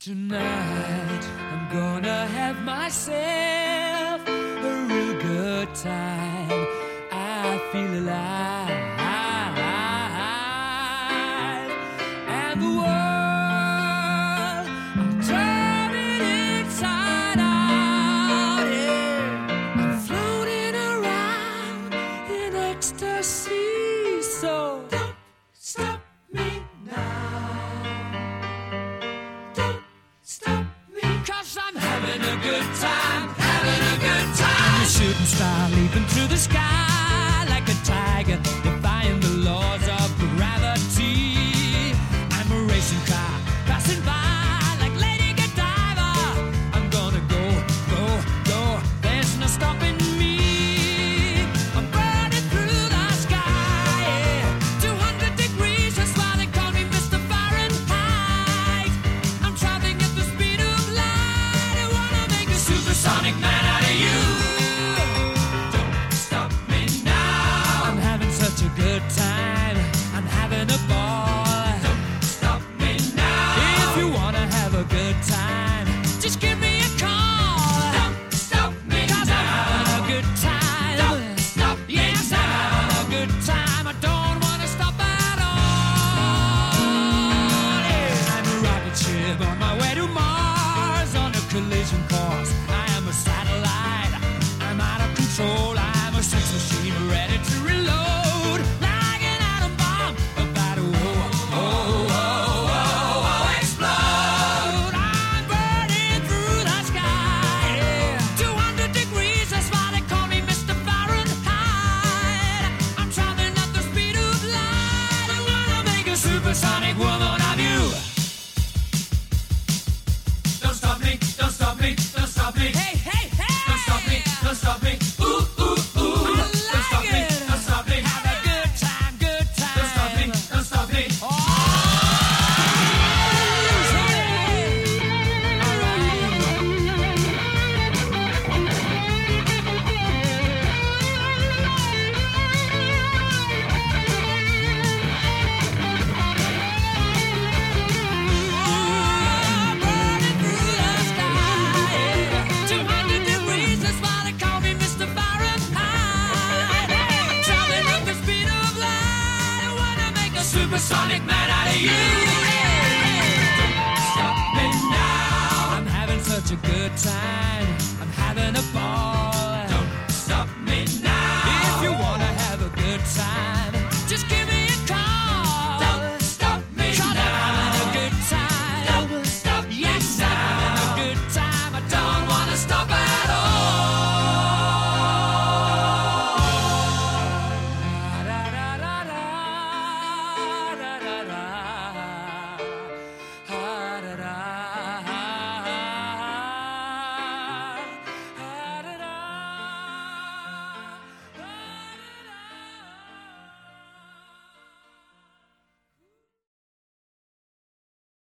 Tonight, I'm gonna have myself a real good time. I feel alive. And the world good time, having a good time. The shooting star leaping through the sky. vision cause I am a satellite. I'm out of control. I'm a sex machine ready to reload. Like an atom bomb about to oh, oh, oh, oh, oh, explode. I'm burning through the sky. Yeah. 200 degrees, that's why they call me Mr. Fahrenheit. I'm traveling at the speed of light. I'm gonna make a supersonic woman of you. supersonic man out of you.